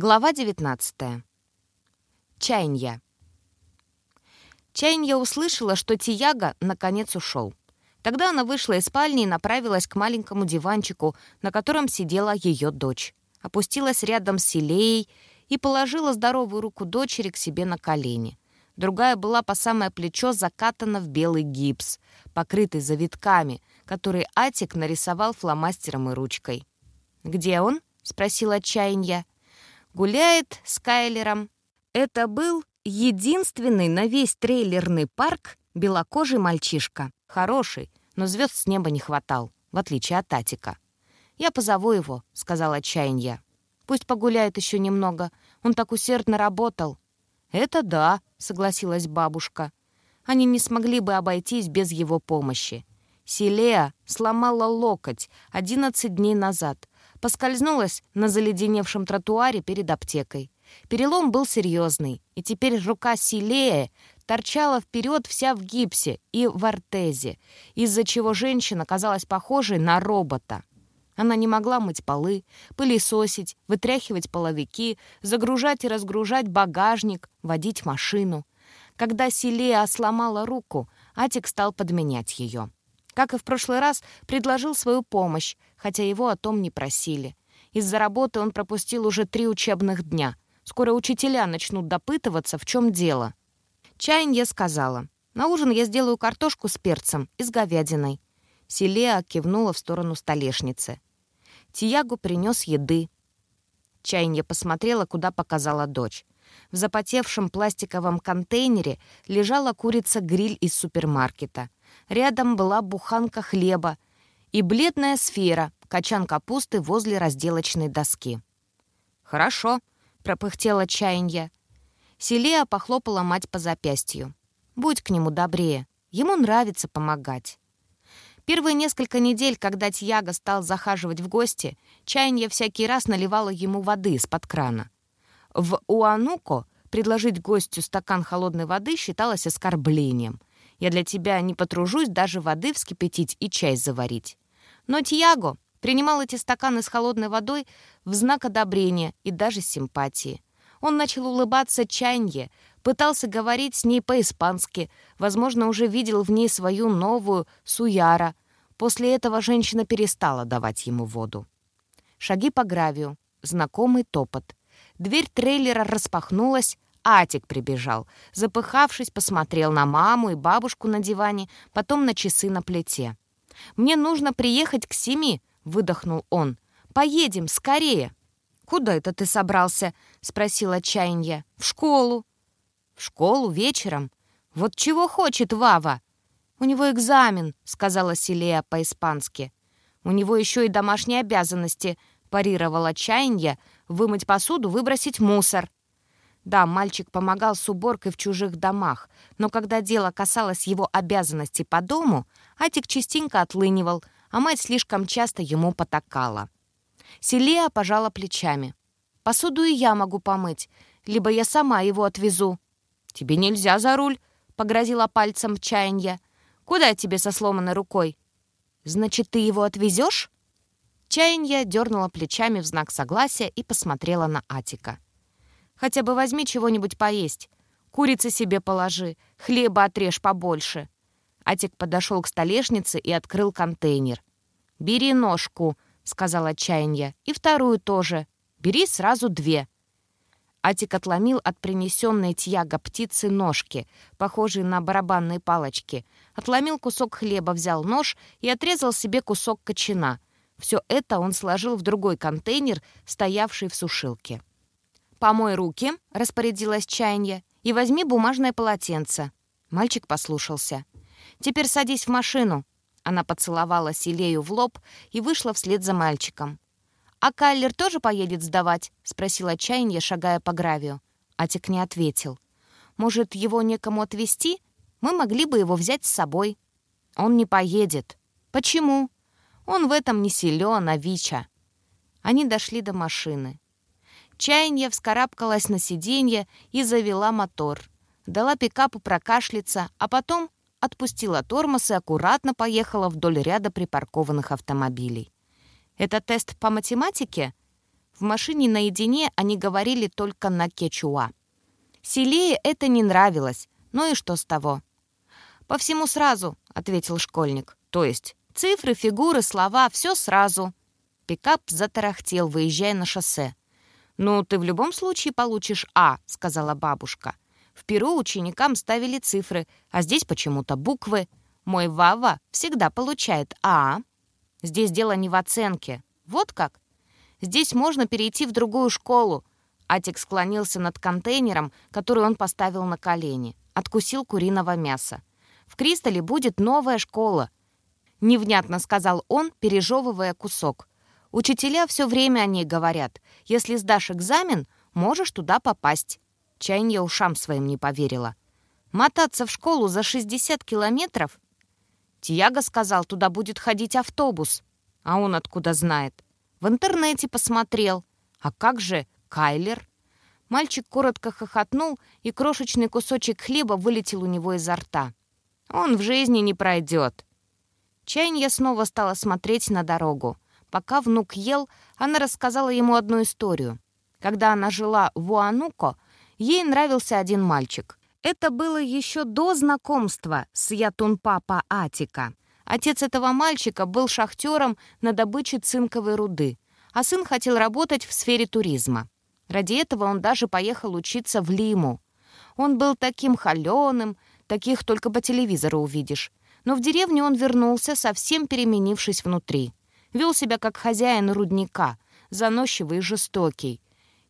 Глава 19. Чайнья. Чайнья услышала, что Тияга наконец ушел. Тогда она вышла из спальни и направилась к маленькому диванчику, на котором сидела ее дочь. Опустилась рядом с Селеей и положила здоровую руку дочери к себе на колени. Другая была по самое плечо закатана в белый гипс, покрытый завитками, который Атик нарисовал фломастером и ручкой. «Где он?» — спросила Чайнья гуляет с Кайлером. Это был единственный на весь трейлерный парк белокожий мальчишка. Хороший, но звезд с неба не хватал, в отличие от Атика. «Я позову его», — сказала отчаянья. «Пусть погуляет еще немного. Он так усердно работал». «Это да», — согласилась бабушка. Они не смогли бы обойтись без его помощи. Селея сломала локоть 11 дней назад, Поскользнулась на заледеневшем тротуаре перед аптекой. Перелом был серьезный, и теперь рука Силея торчала вперед вся в гипсе и в ортезе, из-за чего женщина казалась похожей на робота. Она не могла мыть полы, пылесосить, вытряхивать половики, загружать и разгружать багажник, водить машину. Когда Силея сломала руку, Атик стал подменять ее. Как и в прошлый раз, предложил свою помощь, хотя его о том не просили. Из-за работы он пропустил уже три учебных дня. Скоро учителя начнут допытываться, в чем дело. Чаянье сказала, «На ужин я сделаю картошку с перцем и с говядиной». Селеа кивнула в сторону столешницы. Тиягу принес еды. Чаянье посмотрела, куда показала дочь. В запотевшем пластиковом контейнере лежала курица-гриль из супермаркета. Рядом была буханка хлеба и бледная сфера, качан капусты возле разделочной доски. «Хорошо», — пропыхтела чаянье. Селия похлопала мать по запястью. «Будь к нему добрее. Ему нравится помогать». Первые несколько недель, когда Тьяго стал захаживать в гости, чаянье всякий раз наливала ему воды из-под крана. В Уануко предложить гостю стакан холодной воды считалось оскорблением. Я для тебя не потружусь даже воды вскипятить и чай заварить. Но Тьяго принимал эти стаканы с холодной водой в знак одобрения и даже симпатии. Он начал улыбаться Чанье, пытался говорить с ней по-испански, возможно, уже видел в ней свою новую Суяра. После этого женщина перестала давать ему воду. Шаги по гравию, знакомый топот. Дверь трейлера распахнулась, Атик прибежал. Запыхавшись, посмотрел на маму и бабушку на диване, потом на часы на плите. «Мне нужно приехать к семи», — выдохнул он. «Поедем, скорее». «Куда это ты собрался?» — спросила отчаянье. «В школу». «В школу вечером? Вот чего хочет Вава?» «У него экзамен», — сказала Селея по-испански. «У него еще и домашние обязанности», — парировала отчаянье, «вымыть посуду, выбросить мусор». Да, мальчик помогал с уборкой в чужих домах, но когда дело касалось его обязанностей по дому, Атик частенько отлынивал, а мать слишком часто ему потакала. Селия пожала плечами. «Посуду и я могу помыть, либо я сама его отвезу». «Тебе нельзя за руль», — погрозила пальцем чаянья. «Куда тебе со сломанной рукой?» «Значит, ты его отвезешь?» Чаянья дернула плечами в знак согласия и посмотрела на Атика. Хотя бы возьми чего-нибудь поесть. Курицы себе положи, хлеба отрежь побольше». Атик подошел к столешнице и открыл контейнер. «Бери ножку», — сказал отчаянье, — «и вторую тоже. Бери сразу две». Атик отломил от принесенной тьяга птицы ножки, похожие на барабанные палочки. Отломил кусок хлеба, взял нож и отрезал себе кусок кочана. Все это он сложил в другой контейнер, стоявший в сушилке. «Помой руки», — распорядилась чаянье, «и возьми бумажное полотенце». Мальчик послушался. «Теперь садись в машину». Она поцеловала Силею в лоб и вышла вслед за мальчиком. «А Кайлер тоже поедет сдавать?» — спросила чаянье, шагая по гравию. Атик не ответил. «Может, его некому отвезти? Мы могли бы его взять с собой». «Он не поедет». «Почему?» «Он в этом не силен, а Вича». Они дошли до машины. Чаянье вскарабкалась на сиденье и завела мотор. Дала пикапу прокашляться, а потом отпустила тормоз и аккуратно поехала вдоль ряда припаркованных автомобилей. «Это тест по математике?» В машине наедине они говорили только на кечуа. Селее это не нравилось, ну и что с того? «По всему сразу», — ответил школьник. «То есть цифры, фигуры, слова — все сразу». Пикап затарахтел, выезжая на шоссе. «Ну, ты в любом случае получишь А», — сказала бабушка. «В Перу ученикам ставили цифры, а здесь почему-то буквы. Мой Вава всегда получает А. Здесь дело не в оценке. Вот как. Здесь можно перейти в другую школу». Атик склонился над контейнером, который он поставил на колени. Откусил куриного мяса. «В Кристалле будет новая школа», — невнятно сказал он, пережевывая кусок. Учителя все время о ней говорят. Если сдашь экзамен, можешь туда попасть. Чайня ушам своим не поверила. Мотаться в школу за 60 километров? Тиаго сказал, туда будет ходить автобус. А он откуда знает? В интернете посмотрел. А как же Кайлер? Мальчик коротко хохотнул, и крошечный кусочек хлеба вылетел у него изо рта. Он в жизни не пройдет. Чайня снова стала смотреть на дорогу. Пока внук ел, она рассказала ему одну историю. Когда она жила в Уануко, ей нравился один мальчик. Это было еще до знакомства с Ятунпапа Атика. Отец этого мальчика был шахтером на добыче цинковой руды, а сын хотел работать в сфере туризма. Ради этого он даже поехал учиться в Лиму. Он был таким холеным, таких только по телевизору увидишь. Но в деревню он вернулся, совсем переменившись внутри. Вел себя как хозяин рудника, заносчивый и жестокий.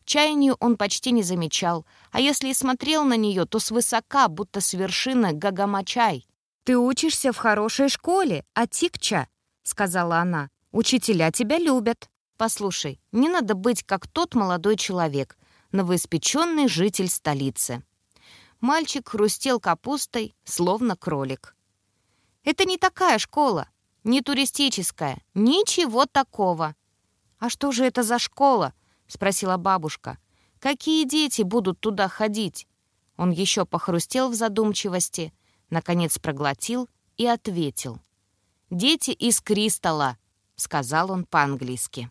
Чаянию он почти не замечал, а если и смотрел на нее, то свысока, будто с вершины Гагамачай. «Ты учишься в хорошей школе, Атикча», — сказала она. «Учителя тебя любят. Послушай, не надо быть как тот молодой человек, новоиспеченный житель столицы». Мальчик хрустел капустой, словно кролик. «Это не такая школа. Не туристическая. Ничего такого. «А что же это за школа?» — спросила бабушка. «Какие дети будут туда ходить?» Он еще похрустел в задумчивости, наконец проглотил и ответил. «Дети из Кристалла», — сказал он по-английски.